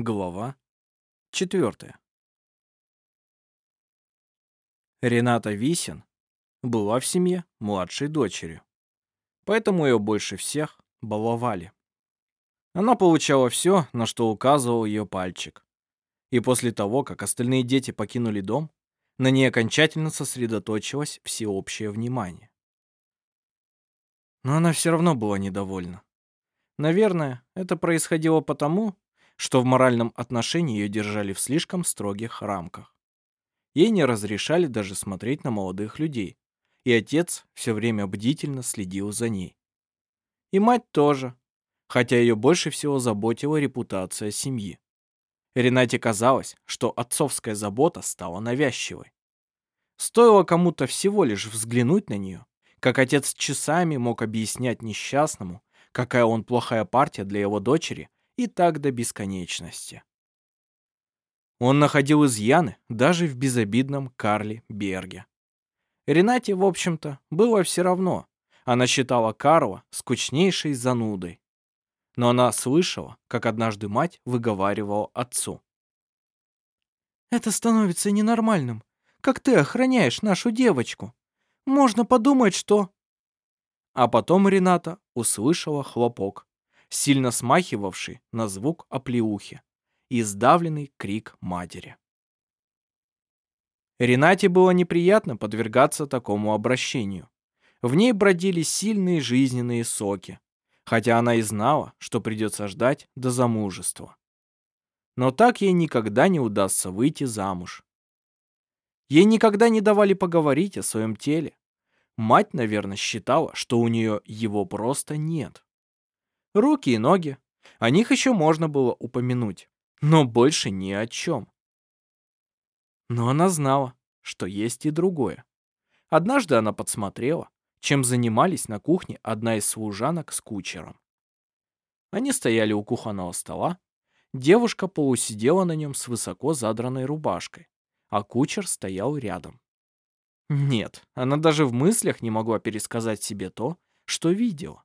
Глава 4. Рената Висин была в семье младшей дочерью, поэтому ее больше всех баловали. Она получала все, на что указывал ее пальчик. И после того, как остальные дети покинули дом, на ней окончательно сосредоточилось всеобщее внимание. Но она все равно была недовольна. Наверное, это происходило потому, что в моральном отношении ее держали в слишком строгих рамках. Ей не разрешали даже смотреть на молодых людей, и отец все время бдительно следил за ней. И мать тоже, хотя ее больше всего заботила репутация семьи. Ренате казалось, что отцовская забота стала навязчивой. Стоило кому-то всего лишь взглянуть на нее, как отец часами мог объяснять несчастному, какая он плохая партия для его дочери, и так до бесконечности. Он находил изъяны даже в безобидном Карле Берге. Ренате, в общем-то, было все равно. Она считала Карла скучнейшей занудой. Но она слышала, как однажды мать выговаривала отцу. «Это становится ненормальным. Как ты охраняешь нашу девочку? Можно подумать, что...» А потом Рената услышала хлопок, сильно смахивавший на звук оплеухи и сдавленный крик матери. Ренате было неприятно подвергаться такому обращению. В ней бродили сильные жизненные соки, хотя она и знала, что придется ждать до замужества. Но так ей никогда не удастся выйти замуж. Ей никогда не давали поговорить о своем теле. Мать, наверное, считала, что у нее его просто нет. Руки и ноги. О них еще можно было упомянуть, но больше ни о чем. Но она знала, что есть и другое. Однажды она подсмотрела, чем занимались на кухне одна из служанок с кучером. Они стояли у кухонного стола, девушка полусидела на нем с высоко задранной рубашкой, а кучер стоял рядом. Нет, она даже в мыслях не могла пересказать себе то, что видела.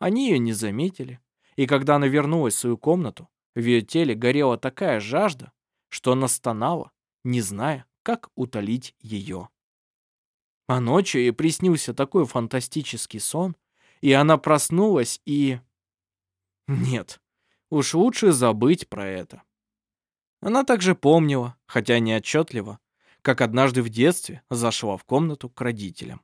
Они ее не заметили, и когда она вернулась в свою комнату, в ее теле горела такая жажда, что она стонала, не зная, как утолить ее. А ночью ей приснился такой фантастический сон, и она проснулась и... Нет, уж лучше забыть про это. Она также помнила, хотя не отчетливо, как однажды в детстве зашла в комнату к родителям.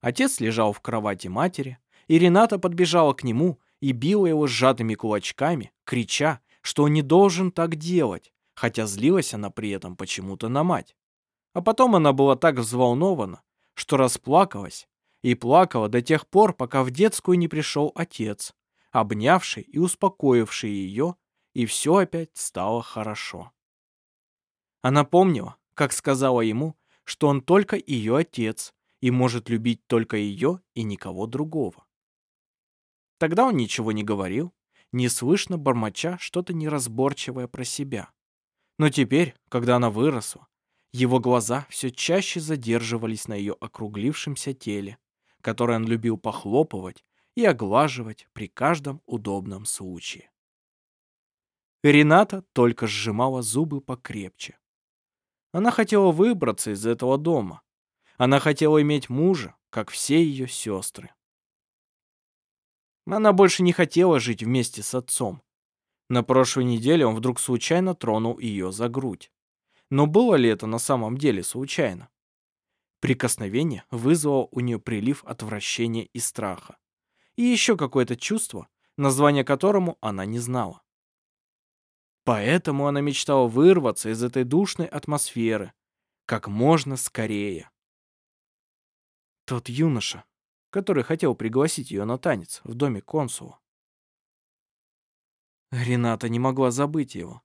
Отец лежал в кровати матери, и Рената подбежала к нему и била его сжатыми кулачками, крича, что он не должен так делать, хотя злилась она при этом почему-то на мать. А потом она была так взволнована, что расплакалась, и плакала до тех пор, пока в детскую не пришел отец, обнявший и успокоивший ее, и все опять стало хорошо. Она помнила, как сказала ему, что он только ее отец и может любить только ее и никого другого. Тогда он ничего не говорил, неслышно бормоча что-то неразборчивое про себя. Но теперь, когда она выросла, его глаза все чаще задерживались на ее округлившемся теле, которое он любил похлопывать и оглаживать при каждом удобном случае. Рената только сжимала зубы покрепче. Она хотела выбраться из этого дома. Она хотела иметь мужа, как все ее сестры. Она больше не хотела жить вместе с отцом. На прошлой неделе он вдруг случайно тронул ее за грудь. Но было ли это на самом деле случайно? Прикосновение вызвало у нее прилив отвращения и страха. И еще какое-то чувство, название которому она не знала. Поэтому она мечтала вырваться из этой душной атмосферы как можно скорее. Тот юноша, который хотел пригласить ее на танец в доме консула. Рената не могла забыть его.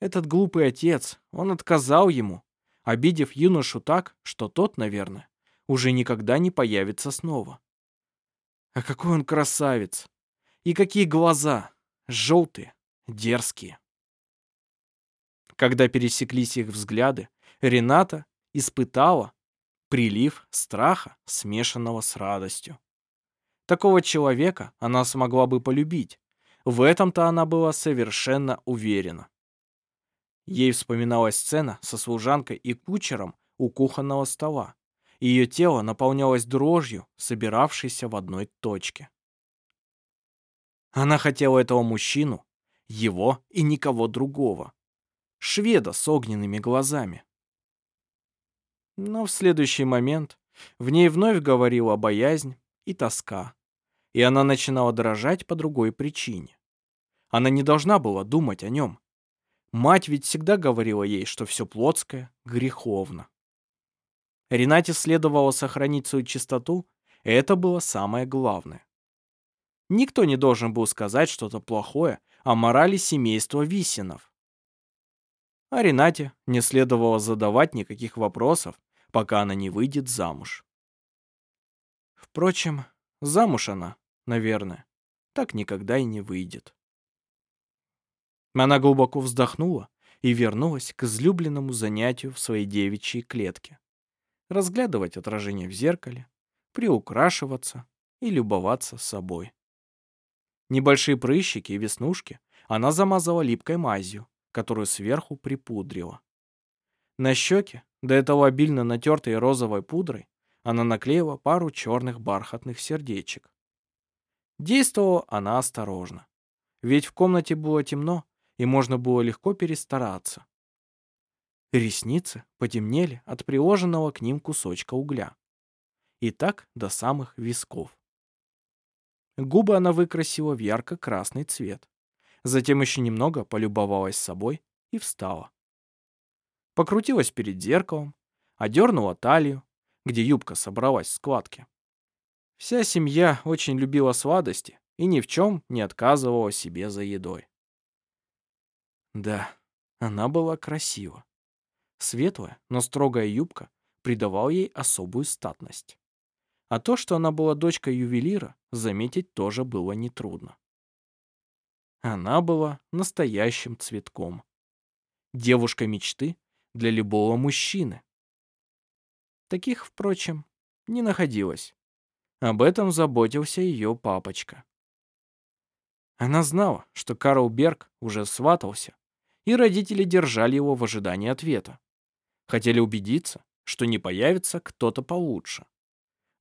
Этот глупый отец, он отказал ему, обидев юношу так, что тот, наверное, уже никогда не появится снова. А какой он красавец! И какие глаза! Желтые, дерзкие. Когда пересеклись их взгляды, Рената испытала, прилив страха, смешанного с радостью. Такого человека она смогла бы полюбить, В этом-то она была совершенно уверена. Ей вспоминалась сцена со служанкой и кучером у кухонного стола. Ее тело наполнялось дрожью, собиравшейся в одной точке. Она хотела этого мужчину, его и никого другого. Шведа с огненными глазами. Но в следующий момент в ней вновь говорила боязнь и тоска, и она начинала дрожать по другой причине. Она не должна была думать о нем. Мать ведь всегда говорила ей, что все плотское греховно. Ренате следовало сохранить свою чистоту, и это было самое главное. Никто не должен был сказать что-то плохое о морали семейства Висинов. А Ренате не следовало задавать никаких вопросов, пока она не выйдет замуж. Впрочем, замуж она, наверное, так никогда и не выйдет. Она глубоко вздохнула и вернулась к излюбленному занятию в своей девичьей клетке. Разглядывать отражение в зеркале, приукрашиваться и любоваться собой. Небольшие прыщики и веснушки она замазала липкой мазью, которую сверху припудрила. На щеке, до этого обильно натертой розовой пудрой, она наклеила пару черных бархатных сердечек. Действовала она осторожно, ведь в комнате было темно, и можно было легко перестараться. Ресницы потемнели от приложенного к ним кусочка угля. И так до самых висков. Губы она выкрасила в ярко-красный цвет. Затем еще немного полюбовалась собой и встала. Покрутилась перед зеркалом, одернула талию, где юбка собралась в складке. Вся семья очень любила сладости и ни в чем не отказывала себе за едой. Да, она была красива. Светлая, но строгая юбка придавала ей особую статность. А то, что она была дочкой ювелира, заметить тоже было нетрудно. Она была настоящим цветком. Девушка мечты для любого мужчины. Таких, впрочем, не находилось. Об этом заботился ее папочка. Она знала, что Карл Берг уже сватался и родители держали его в ожидании ответа. Хотели убедиться, что не появится кто-то получше.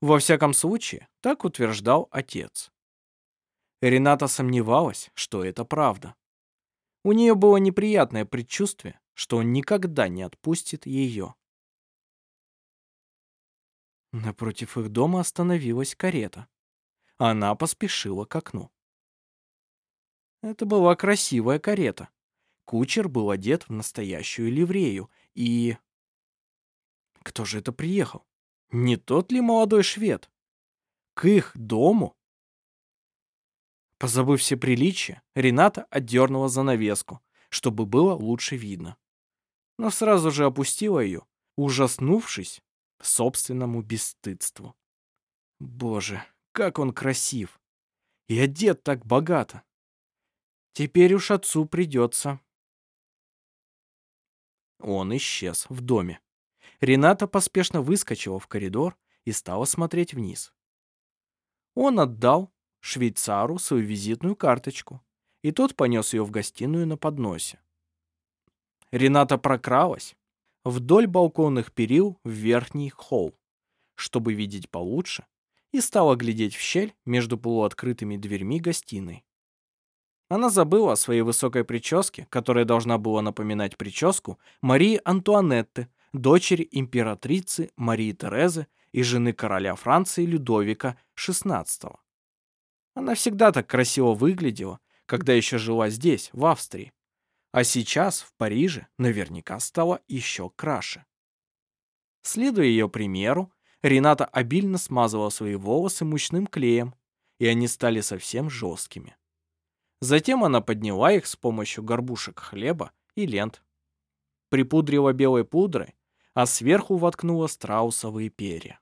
Во всяком случае, так утверждал отец. Рената сомневалась, что это правда. У нее было неприятное предчувствие, что он никогда не отпустит ее. Напротив их дома остановилась карета. Она поспешила к окну. Это была красивая карета, Кучер был одет в настоящую ливрею, и... Кто же это приехал? Не тот ли молодой швед? К их дому? Позабыв все приличия, Рената отдернула занавеску, чтобы было лучше видно. Но сразу же опустила ее, ужаснувшись собственному бесстыдству. Боже, как он красив! И одет так богато! Теперь уж отцу придется он исчез в доме. Рената поспешно выскочила в коридор и стала смотреть вниз. Он отдал швейцару свою визитную карточку, и тот понес ее в гостиную на подносе. Рената прокралась вдоль балконных перил в верхний холл, чтобы видеть получше, и стала глядеть в щель между полуоткрытыми дверьми гостиной. Она забыла о своей высокой прическе, которая должна была напоминать прическу Марии Антуанетты, дочери императрицы Марии Терезы и жены короля Франции Людовика XVI. Она всегда так красиво выглядела, когда еще жила здесь, в Австрии. А сейчас, в Париже, наверняка стала еще краше. Следуя ее примеру, Рената обильно смазывала свои волосы мучным клеем, и они стали совсем жесткими. Затем она подняла их с помощью горбушек хлеба и лент. Припудрила белой пудрой, а сверху воткнула страусовые перья.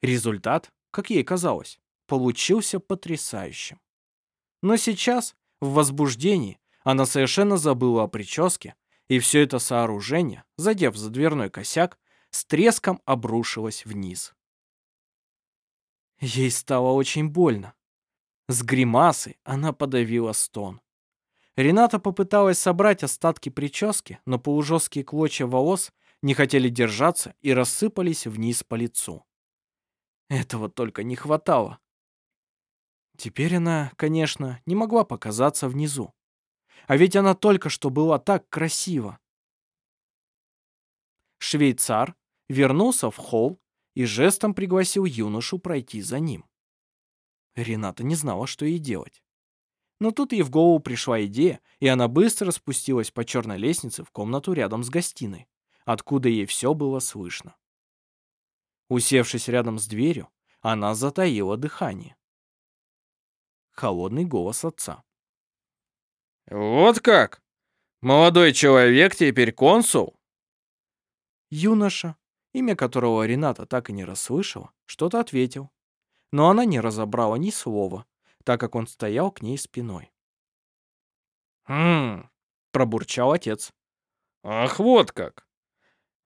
Результат, как ей казалось, получился потрясающим. Но сейчас, в возбуждении, она совершенно забыла о прическе, и все это сооружение, задев за дверной косяк, с треском обрушилось вниз. Ей стало очень больно. С гримасой она подавила стон. Рената попыталась собрать остатки прически, но полужесткие клочья волос не хотели держаться и рассыпались вниз по лицу. Этого только не хватало. Теперь она, конечно, не могла показаться внизу. А ведь она только что была так красива. Швейцар вернулся в холл и жестом пригласил юношу пройти за ним. Рената не знала, что ей делать. Но тут ей в голову пришла идея, и она быстро спустилась по черной лестнице в комнату рядом с гостиной, откуда ей все было слышно. Усевшись рядом с дверью, она затаила дыхание. Холодный голос отца. «Вот как? Молодой человек теперь консул?» Юноша, имя которого Рената так и не расслышала, что-то ответил. Но она не разобрала ни слова, так как он стоял к ней спиной. «Хм...» — пробурчал отец. «Ах, вот как!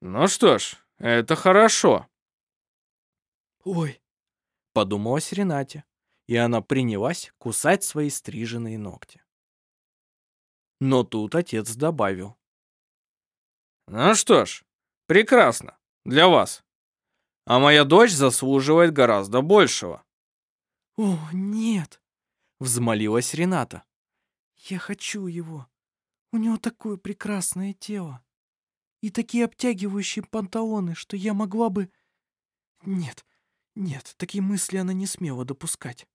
Ну что ж, это хорошо». «Ой!» — подумалась Ренате, и она принялась кусать свои стриженные ногти. Но тут отец добавил. «Ну что ж, прекрасно, для вас. А моя дочь заслуживает гораздо большего». «О, нет!» — взмолилась Рената. «Я хочу его. У него такое прекрасное тело. И такие обтягивающие панталоны, что я могла бы... Нет, нет, такие мысли она не смела допускать».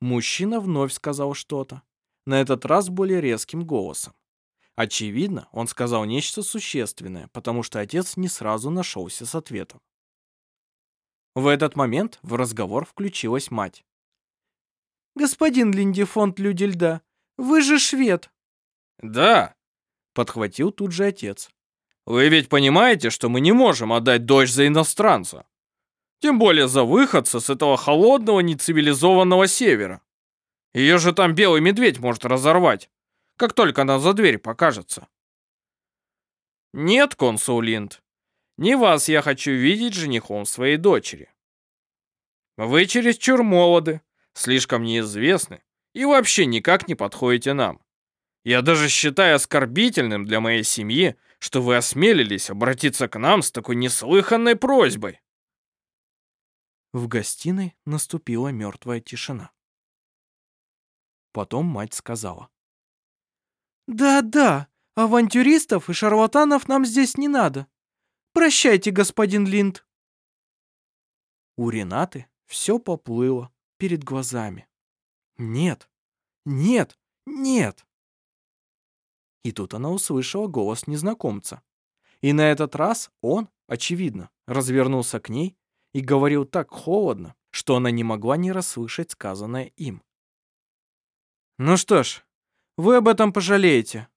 Мужчина вновь сказал что-то, на этот раз более резким голосом. Очевидно, он сказал нечто существенное, потому что отец не сразу нашелся с ответом. В этот момент в разговор включилась мать. «Господин Линдифонт Люди Льда, вы же швед!» «Да!» — подхватил тут же отец. «Вы ведь понимаете, что мы не можем отдать дочь за иностранца? Тем более за выходца с этого холодного, нецивилизованного севера. Ее же там белый медведь может разорвать, как только она за дверь покажется. Нет, консул Линд, не вас я хочу видеть женихом своей дочери. Вы чересчур молоды, слишком неизвестны и вообще никак не подходите нам. Я даже считаю оскорбительным для моей семьи, что вы осмелились обратиться к нам с такой неслыханной просьбой. В гостиной наступила мертвая тишина. Потом мать сказала. «Да-да, авантюристов и шарлатанов нам здесь не надо. Прощайте, господин Линд». У Ренаты все поплыло перед глазами. «Нет, нет, нет!» И тут она услышала голос незнакомца. И на этот раз он, очевидно, развернулся к ней и говорил так холодно, что она не могла не расслышать сказанное им. Ну что ж, вы об этом пожалеете.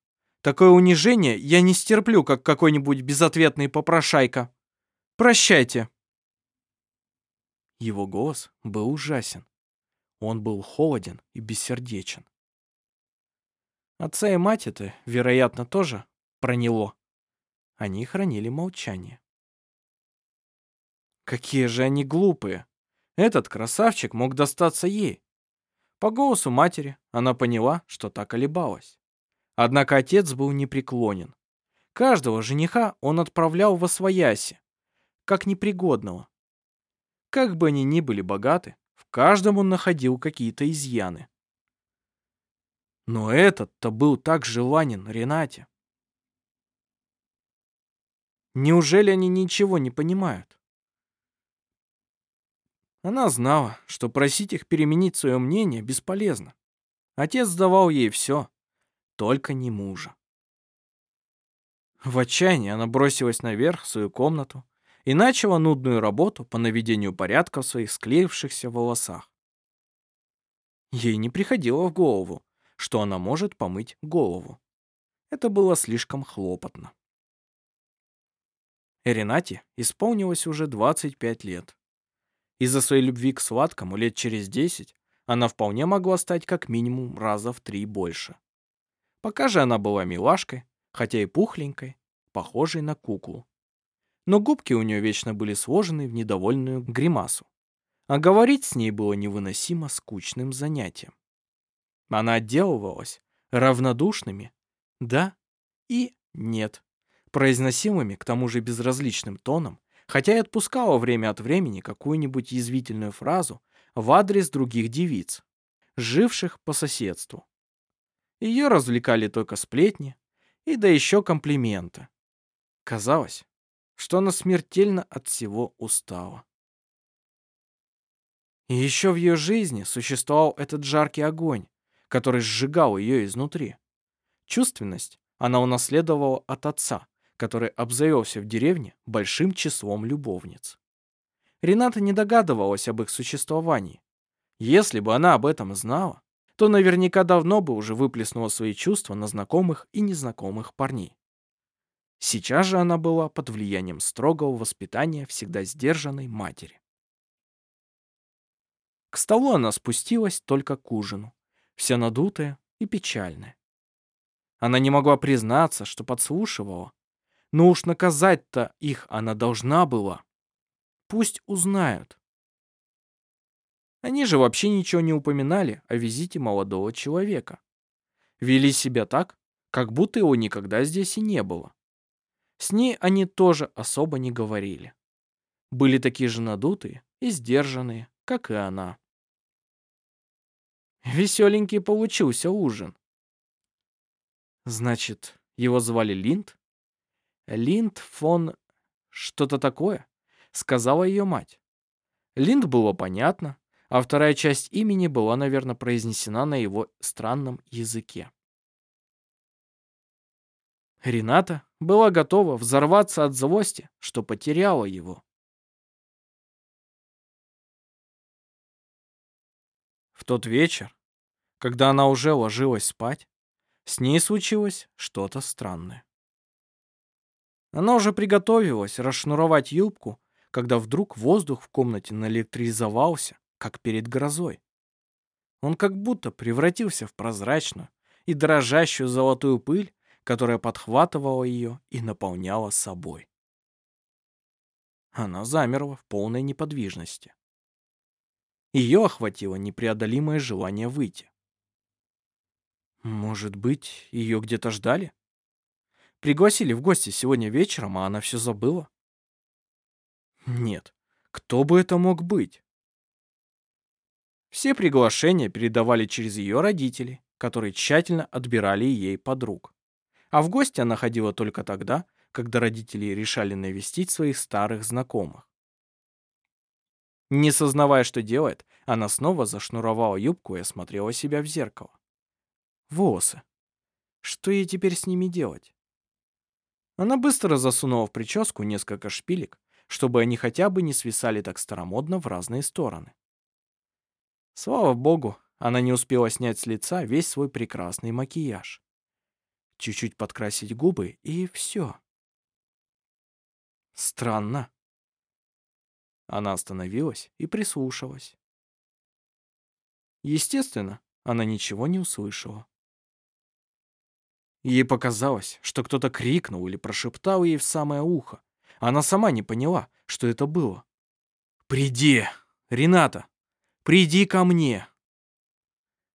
Такое унижение я не стерплю, как какой-нибудь безответный попрошайка. Прощайте. Его голос был ужасен. Он был холоден и бессердечен. Отца и мать это, вероятно, тоже проняло. Они хранили молчание. Какие же они глупые. Этот красавчик мог достаться ей. По голосу матери она поняла, что так колебалась. Однако отец был непреклонен. Каждого жениха он отправлял во свояси, как непригодного. Как бы они ни были богаты, в каждом он находил какие-то изъяны. Но этот-то был так желанен Ренате. Неужели они ничего не понимают? Она знала, что просить их переменить свое мнение бесполезно. Отец давал ей все, только не мужа. В отчаянии она бросилась наверх в свою комнату и начала нудную работу по наведению порядка в своих склеившихся волосах. Ей не приходило в голову, что она может помыть голову. Это было слишком хлопотно. Ренате исполнилось уже 25 лет. Из-за своей любви к сладкому лет через десять она вполне могла стать как минимум раза в три больше. Пока же она была милашкой, хотя и пухленькой, похожей на куклу. Но губки у нее вечно были сложены в недовольную гримасу, А говорить с ней было невыносимо скучным занятием. Она отделывалась равнодушными «да» и «нет», произносимыми к тому же безразличным тоном, хотя и отпускала время от времени какую-нибудь язвительную фразу в адрес других девиц, живших по соседству. Ее развлекали только сплетни и да еще комплименты. Казалось, что она смертельно от всего устала. И еще в ее жизни существовал этот жаркий огонь, который сжигал ее изнутри. Чувственность она унаследовала от отца, который обзавелся в деревне большим числом любовниц. Рената не догадывалась об их существовании. Если бы она об этом знала, то наверняка давно бы уже выплеснула свои чувства на знакомых и незнакомых парней. Сейчас же она была под влиянием строгого воспитания всегда сдержанной матери. К столу она спустилась только к ужину, вся надутая и печальная. Она не могла признаться, что подслушивала, но уж наказать-то их она должна была. Пусть узнают. Они же вообще ничего не упоминали о визите молодого человека. Вели себя так, как будто его никогда здесь и не было. С ней они тоже особо не говорили. Были такие же надутые и сдержанные, как и она. Веселенький получился ужин. Значит, его звали Линд? Линд фон... что-то такое, сказала ее мать. Линд было понятно, а вторая часть имени была, наверное, произнесена на его странном языке. Рената была готова взорваться от злости, что потеряла его. В тот вечер, когда она уже ложилась спать, с ней случилось что-то странное. Она уже приготовилась расшнуровать юбку, когда вдруг воздух в комнате наэлектризовался, как перед грозой. Он как будто превратился в прозрачную и дрожащую золотую пыль, которая подхватывала ее и наполняла собой. Она замерла в полной неподвижности. Ее охватило непреодолимое желание выйти. Может быть, ее где-то ждали? Пригласили в гости сегодня вечером, а она все забыла? Нет, кто бы это мог быть? Все приглашения передавали через ее родителей, которые тщательно отбирали ей подруг. А в гости она ходила только тогда, когда родители решали навестить своих старых знакомых. Не сознавая, что делает, она снова зашнуровала юбку и осмотрела себя в зеркало. Волосы. Что ей теперь с ними делать? Она быстро засунула в прическу несколько шпилек, чтобы они хотя бы не свисали так старомодно в разные стороны. Слава богу, она не успела снять с лица весь свой прекрасный макияж. Чуть-чуть подкрасить губы, и все. Странно. Она остановилась и прислушалась. Естественно, она ничего не услышала. Ей показалось, что кто-то крикнул или прошептал ей в самое ухо. Она сама не поняла, что это было. «Приди, Рената!» Приди ко мне!»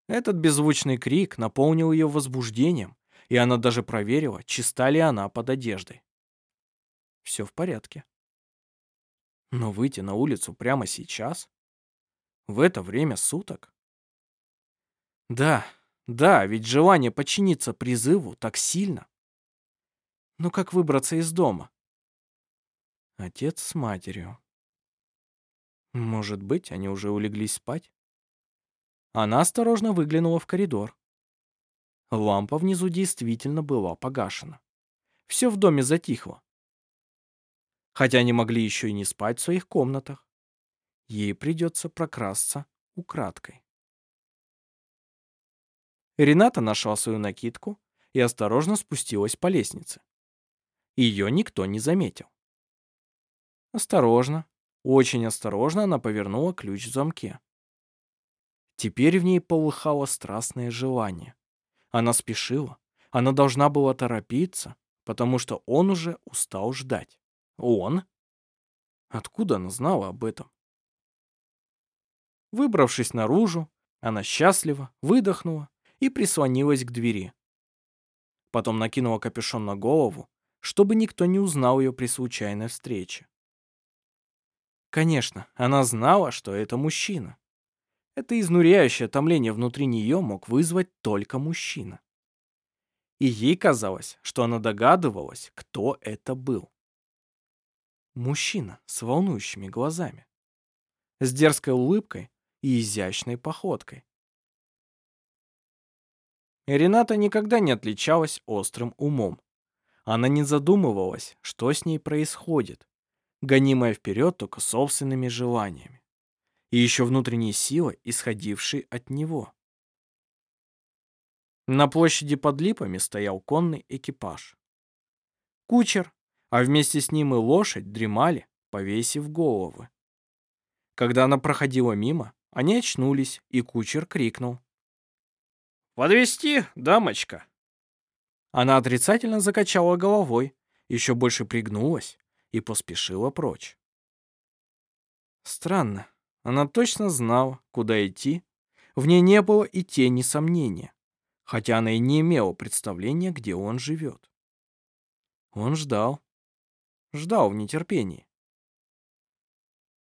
Этот беззвучный крик наполнил ее возбуждением, и она даже проверила, чиста ли она под одеждой. Все в порядке. Но выйти на улицу прямо сейчас? В это время суток? Да, да, ведь желание подчиниться призыву так сильно. Но как выбраться из дома? Отец с матерью. Может быть, они уже улеглись спать? Она осторожно выглянула в коридор. Лампа внизу действительно была погашена. Все в доме затихло. Хотя они могли еще и не спать в своих комнатах. Ей придется прокрасться украдкой. Рената нашла свою накидку и осторожно спустилась по лестнице. Ее никто не заметил. Осторожно, очень осторожно она повернула ключ в замке. Теперь в ней полыхало страстное желание. Она спешила. Она должна была торопиться, потому что он уже устал ждать. Он? Откуда она знала об этом? Выбравшись наружу, она счастливо выдохнула и прислонилась к двери. Потом накинула капюшон на голову, чтобы никто не узнал ее при случайной встрече. Конечно, она знала, что это мужчина. Это изнуряющее томление внутри нее мог вызвать только мужчина. И ей казалось, что она догадывалась, кто это был. Мужчина с волнующими глазами, с дерзкой улыбкой и изящной походкой. Рената никогда не отличалась острым умом. Она не задумывалась, что с ней происходит, гонимая вперед только собственными желаниями. И еще внутренней силой, исходившей от него. На площади под липами стоял конный экипаж. Кучер, а вместе с ним и лошадь дремали, повесив головы. Когда она проходила мимо, они очнулись, и кучер крикнул. «Подвезти, дамочка!» Она отрицательно закачала головой, еще больше пригнулась и поспешила прочь. Странно, она точно знала, куда идти. В ней не было и тени сомнения, хотя она и не имела представления, где он живет. Он ждал. Ждал в нетерпении.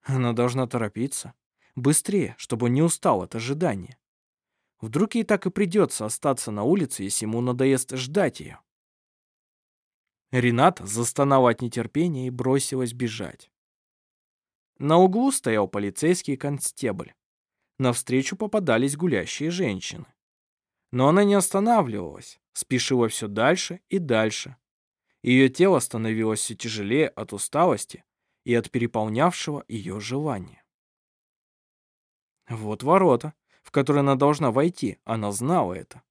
Она должна торопиться. Быстрее, чтобы не устал от ожидания. Вдруг ей так и придется остаться на улице, если ему надоест ждать ее. Рената застонала от нетерпения и бросилась бежать. На углу стоял полицейский констебль. Навстречу попадались гулящие женщины. Но она не останавливалась, спешила все дальше и дальше. Ее тело становилось все тяжелее от усталости и от переполнявшего ее желания. Вот ворота, в которые она должна войти, она знала это.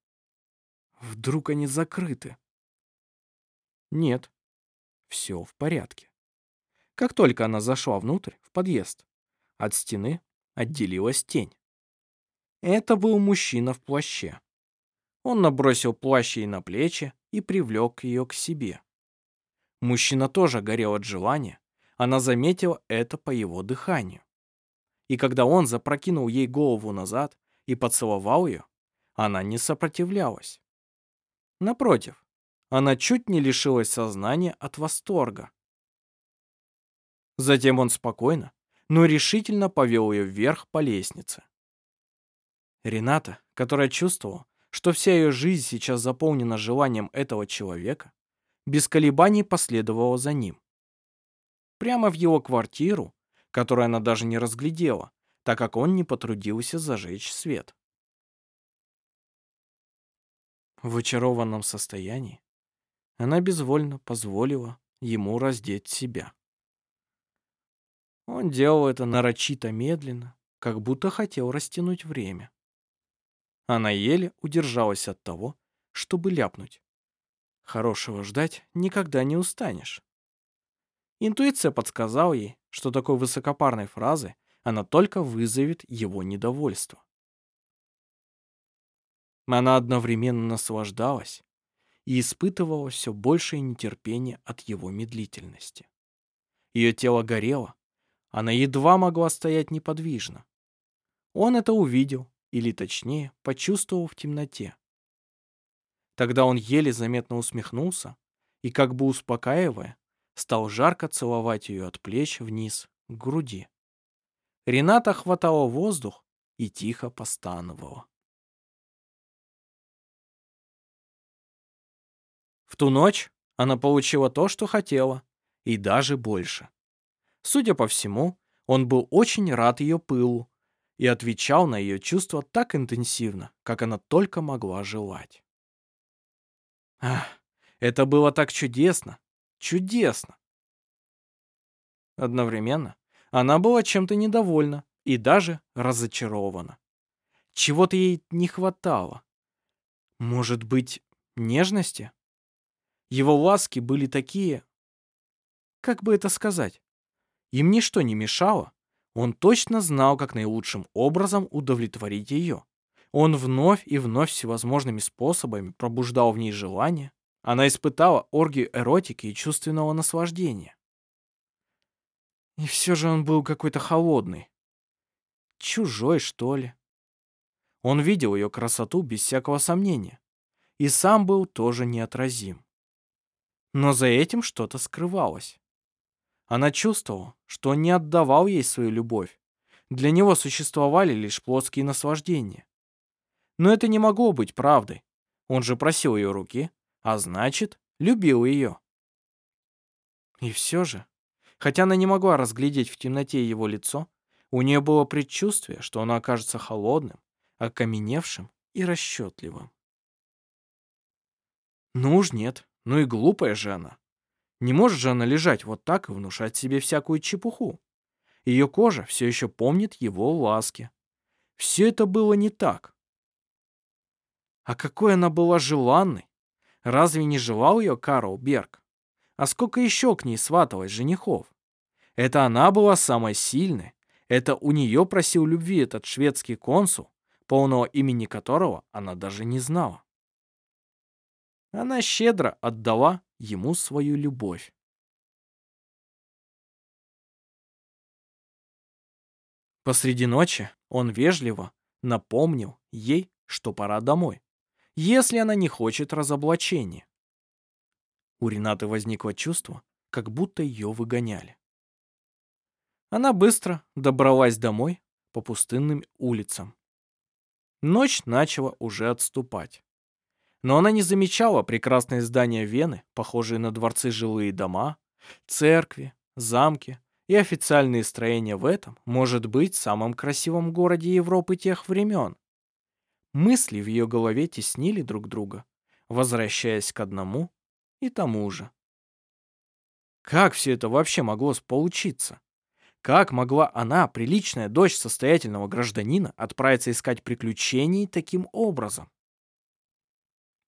Вдруг они закрыты? Нет, все в порядке. Как только она зашла внутрь, в подъезд, от стены отделилась тень. Это был мужчина в плаще. Он набросил плащ ей на плечи и привлек ее к себе. Мужчина тоже горел от желания, она заметила это по его дыханию. И когда он запрокинул ей голову назад и поцеловал ее, она не сопротивлялась. Напротив, она чуть не лишилась сознания от восторга. Затем он спокойно, но решительно повел ее вверх по лестнице. Рената, которая чувствовала, что вся ее жизнь сейчас заполнена желанием этого человека, без колебаний последовала за ним. Прямо в его квартиру, которую она даже не разглядела, так как он не потрудился зажечь свет. В очарованном состоянии она безвольно позволила ему раздеть себя. Он делал это нарочито медленно, как будто хотел растянуть время. Она еле удержалась от того, чтобы ляпнуть. Хорошего ждать никогда не устанешь. Интуиция подсказала ей, что такой высокопарной фразы она только вызовет его недовольство. Она одновременно наслаждалась и испытывала все большее нетерпение от его медлительности. Ее тело горело, она едва могла стоять неподвижно. Он это увидел, или точнее, почувствовал в темноте. Тогда он еле заметно усмехнулся и, как бы успокаивая, стал жарко целовать ее от плеч вниз к груди. Рената хватала воздух и тихо постановала. В ту ночь она получила то, что хотела, и даже больше. Судя по всему, он был очень рад ее пылу и отвечал на ее чувства так интенсивно, как она только могла желать. Ах, это было так чудесно, чудесно. Одновременно она была чем-то недовольна и даже разочарована. Чего-то ей не хватало. Может быть, нежности? Его ласки были такие... Как бы это сказать? Им ничто не мешало. Он точно знал, как наилучшим образом удовлетворить ее. Он вновь и вновь всевозможными способами пробуждал в ней желание. Она испытала оргию эротики и чувственного наслаждения. И все же он был какой-то холодный. чужой, что ли. Он видел ее красоту без всякого сомнения. И сам был тоже неотразим. Но за этим что-то скрывалось. Она чувствовала, что он не отдавал ей свою любовь. Для него существовали лишь плотские наслаждения. Но это не могло быть правдой. Он же просил ее руки, а значит, любил ее. И все же, хотя она не могла разглядеть в темноте его лицо, у нее было предчувствие, что оно окажется холодным, окаменевшим и расчетливым. Ну уж нет, ну и глупая же она. Не может же она лежать вот так и внушать себе всякую чепуху. Ее кожа все еще помнит его ласки. Все это было не так. А какой она была желанной! Разве не желал ее Карл Берг? А сколько еще к ней сваталось женихов? Это она была самой сильной. Это у нее просил любви этот шведский консул, полного имени которого она даже не знала. Она щедро отдала ему свою любовь. Посреди ночи он вежливо напомнил ей, что пора домой, если она не хочет разоблачения. У Ренаты возникло чувство, как будто ее выгоняли. Она быстро добралась домой по пустынным улицам. Ночь начала уже отступать. Но она не замечала прекрасные здания Вены, похожие на дворцы жилые дома, церкви, замки и официальные строения в этом, может быть, самом красивом городе Европы тех времен. Мысли в ее голове теснили друг друга, возвращаясь к одному и тому же. Как все это вообще могло получиться? Как могла она, приличная дочь состоятельного гражданина, отправиться искать приключений таким образом?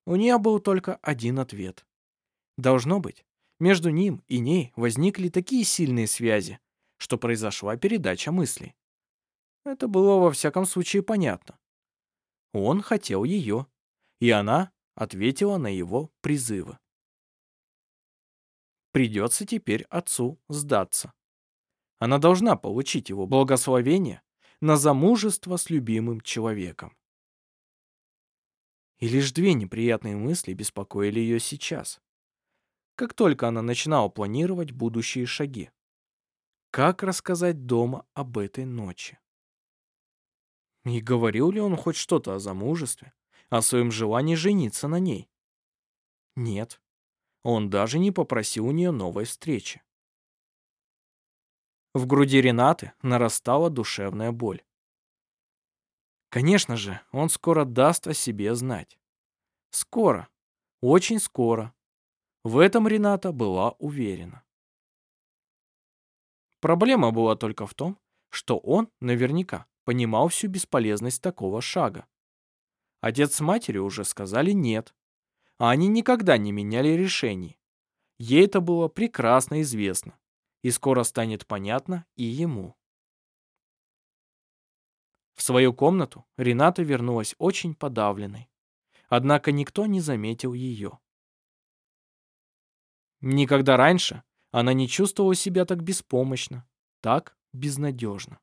У нее был только один ответ. Должно быть, между ним и ней возникли такие сильные связи, что произошла передача мыслей. Это было во всяком случае понятно. Он хотел ее, и она ответила на его призывы. Придется теперь отцу сдаться. Она должна получить его благословение на замужество с любимым человеком. И лишь две неприятные мысли беспокоили ее сейчас. Как только она начинала планировать будущие шаги. Как рассказать дома об этой ночи? И говорил ли он хоть что-то о замужестве, о своем желании жениться на ней? Нет. Он даже не попросил у нее новой встречи. В груди Ренаты нарастала душевная боль. Конечно же, он скоро даст о себе знать. Скоро. Очень скоро. В этом Рената была уверена. Проблема была только в том, что он наверняка понимал всю бесполезность такого шага. Отец с матерью уже сказали «нет», а они никогда не меняли решений. Ей это было прекрасно известно, и скоро станет понятно и ему. В свою комнату Рената вернулась очень подавленной. Однако никто не заметил ее. Никогда раньше она не чувствовала себя так беспомощно, так безнадежно.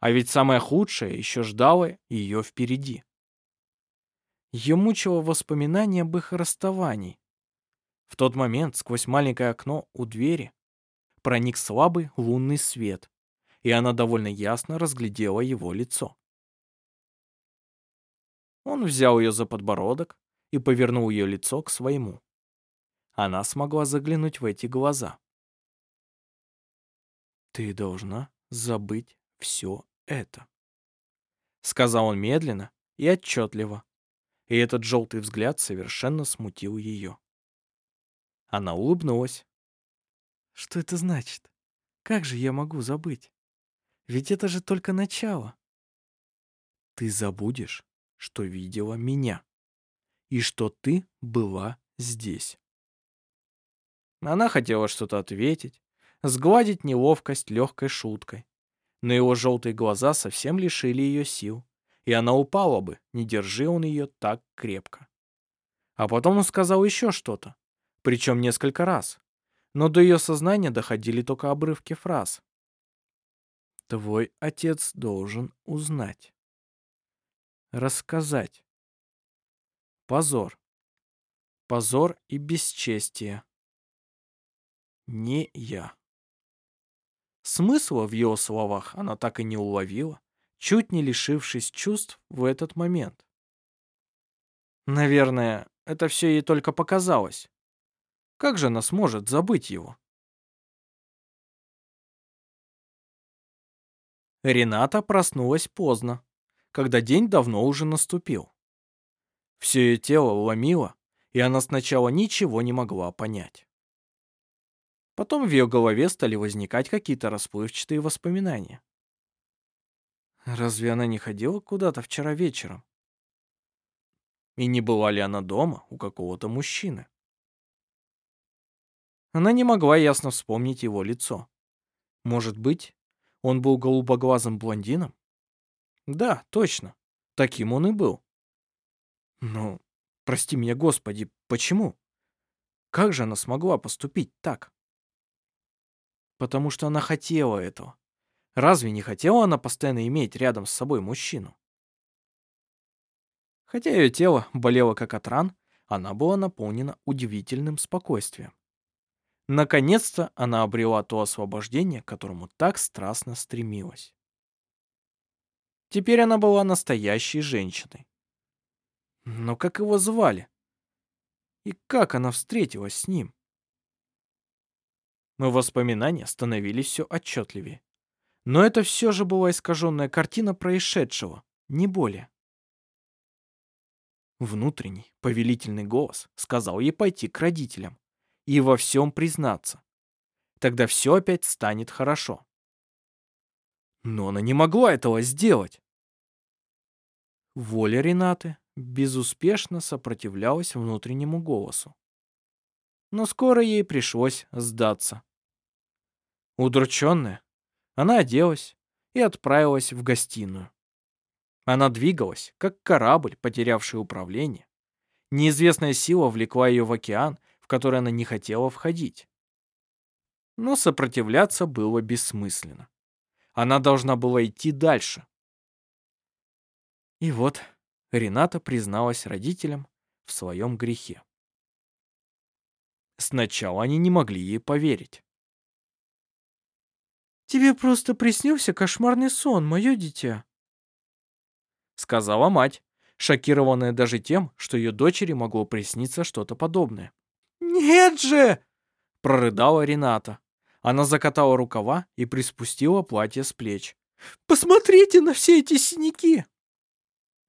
А ведь самое худшее еще ждало ее впереди. Ее мучило воспоминание об их расставании. В тот момент сквозь маленькое окно у двери проник слабый лунный свет, и она довольно ясно разглядела его лицо. Он взял ее за подбородок и повернул ее лицо к своему. Она смогла заглянуть в эти глаза. «Ты должна забыть все это», — сказал он медленно и отчетливо, и этот желтый взгляд совершенно смутил ее. Она улыбнулась. «Что это значит? Как же я могу забыть?» Ведь это же только начало. Ты забудешь, что видела меня. И что ты была здесь. Она хотела что-то ответить, сгладить неловкость легкой шуткой. Но его желтые глаза совсем лишили ее сил, и она упала бы, не держи он ее так крепко. А потом он сказал еще что-то, причем несколько раз, но до ее сознания доходили только обрывки фраз. Твой отец должен узнать. Рассказать. Позор. Позор и бесчестие. Не я. Смысла в его словах она так и не уловила, чуть не лишившись чувств в этот момент. Наверное, это все ей только показалось. Как же она сможет забыть его? Рената проснулась поздно, когда день давно уже наступил. Все ее тело ломило, и она сначала ничего не могла понять. Потом в ее голове стали возникать какие-то расплывчатые воспоминания. Разве она не ходила куда-то вчера вечером? И не была ли она дома у какого-то мужчины? Она не могла ясно вспомнить его лицо. Может быть, он был голубоглазым блондином? Да, точно. Таким он и был. Но, прости меня, Господи, почему? Как же она смогла поступить так? Потому что она хотела этого. Разве не хотела она постоянно иметь рядом с собой мужчину? Хотя ее тело болело как от ран, она была наполнена удивительным спокойствием. Наконец-то она обрела то освобождение, к которому так страстно стремилась. Теперь она была настоящей женщиной. Но как его звали? И как она встретилась с ним? Но воспоминания становились все отчетливее. Но это все же была искаженная картина происшедшего, не более. Внутренний, повелительный голос сказал ей пойти к родителям и во всем признаться. Тогда все опять станет хорошо. Но она не могла этого сделать. Воля Ренаты безуспешно сопротивлялась внутреннему голосу. Но скоро ей пришлось сдаться. Удрученная, она оделась и отправилась в гостиную. Она двигалась, как корабль, потерявший управление. Неизвестная сила влекла ее в океан, в который она не хотела входить. Но сопротивляться было бессмысленно. Она должна была идти дальше. И вот Рената призналась родителям в своем грехе. Сначала они не могли ей поверить. «Тебе просто приснился кошмарный сон, мое дитя», сказала мать, шокированная даже тем, что ее дочери могло присниться что-то подобное. «Нет же!» — прорыдала Рената. Она закатала рукава и приспустила платье с плеч. «Посмотрите на все эти синяки!»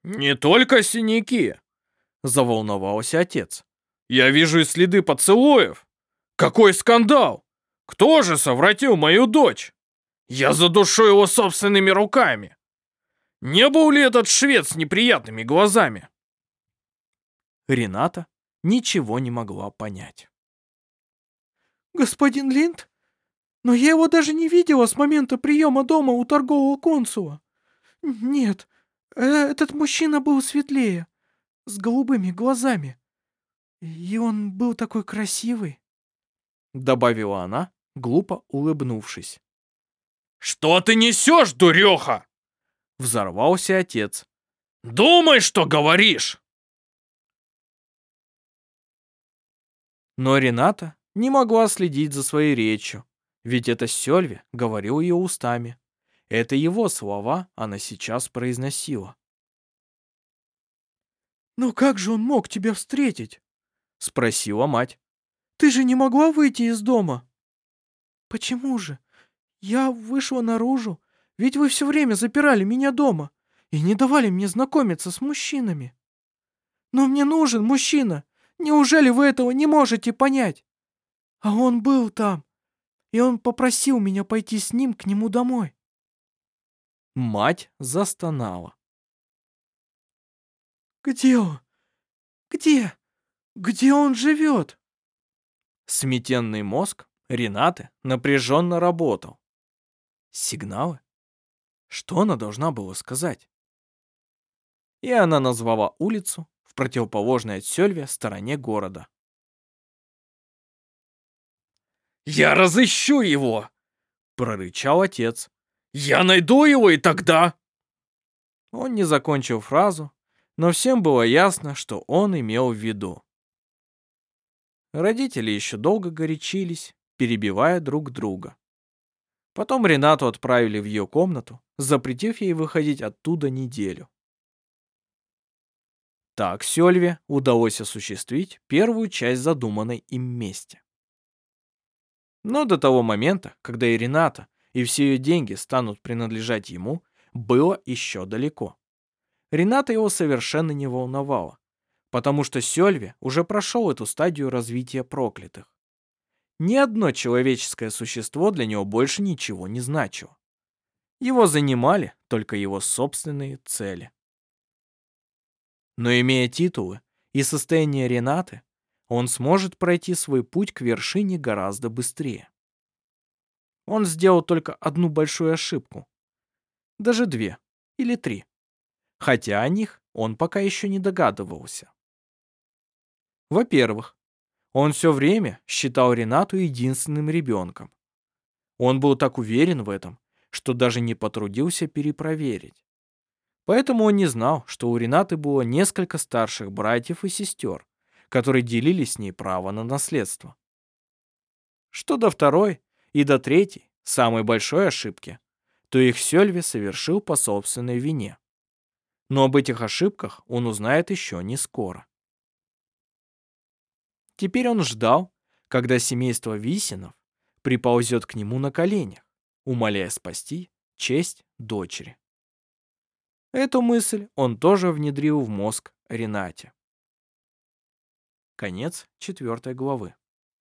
«Не только синяки!» — заволновался отец. «Я вижу и следы поцелуев! Какой скандал! Кто же совратил мою дочь? Я задушу его собственными руками!» Не был ли этот швед с неприятными глазами? Рената ничего не могла понять. «Господин Линд? Но я его даже не видела с момента приема дома у торгового консула. Нет, э, этот мужчина был светлее, с голубыми глазами. И он был такой красивый», — добавила она, глупо улыбнувшись. «Что ты несешь, дуреха?» Взорвался отец. «Думай, что говоришь!» Но Рената не могла следить за своей речью, ведь это Сёльве говорил ее устами. Это его слова она сейчас произносила. «Но как же он мог тебя встретить?» — спросила мать. «Ты же не могла выйти из дома?» «Почему же? Я вышла наружу, ведь вы все время запирали меня дома и не давали мне знакомиться с мужчинами. Но мне нужен мужчина. Неужели вы этого не можете понять? А он был там, и он попросил меня пойти с ним к нему домой. Мать застонала. «Где он? Где? Где он живет?» Сметенный мозг Ренаты напряженно работал. Сигналы? Что она должна была сказать? И она назвала улицу в противоположной от Сёльве стороне города. «Я разыщу его!» — прорычал отец. Я найду его и тогда...» Он не закончил фразу, но всем было ясно, что он имел в виду. Родители еще долго горячились, перебивая друг друга. Потом Ренату отправили в ее комнату, запретив ей выходить оттуда неделю. Так Сёльве удалось осуществить первую часть задуманной им мести. Но до того момента, когда и Рената, и все ее деньги станут принадлежать ему, было еще далеко. Рената его совершенно не волновала, потому что Сёльве уже прошел эту стадию развития проклятых. Ни одно человеческое существо для него больше ничего не значило. Его занимали только его собственные цели. Но имея титулы и состояние Ренаты, он сможет пройти свой путь к вершине гораздо быстрее. Он сделал только одну большую ошибку. Даже две или три. Хотя о них он пока еще не догадывался. Во-первых, он все время считал Ренату единственным ребенком. Он был так уверен в этом, что даже не потрудился перепроверить. Поэтому он не знал, что у Ренаты было несколько старших братьев и сестер, которые делили с ней право на наследство. Что до второй и до третьей, самой большой ошибки, то их Сёльве совершил по собственной вине. Но об этих ошибках он узнает еще не скоро. Теперь он ждал, когда семейство Висинов приползет к нему на коленях, умоляя спасти честь дочери. Эту мысль он тоже внедрил в мозг Ренате. Конец четвертой главы.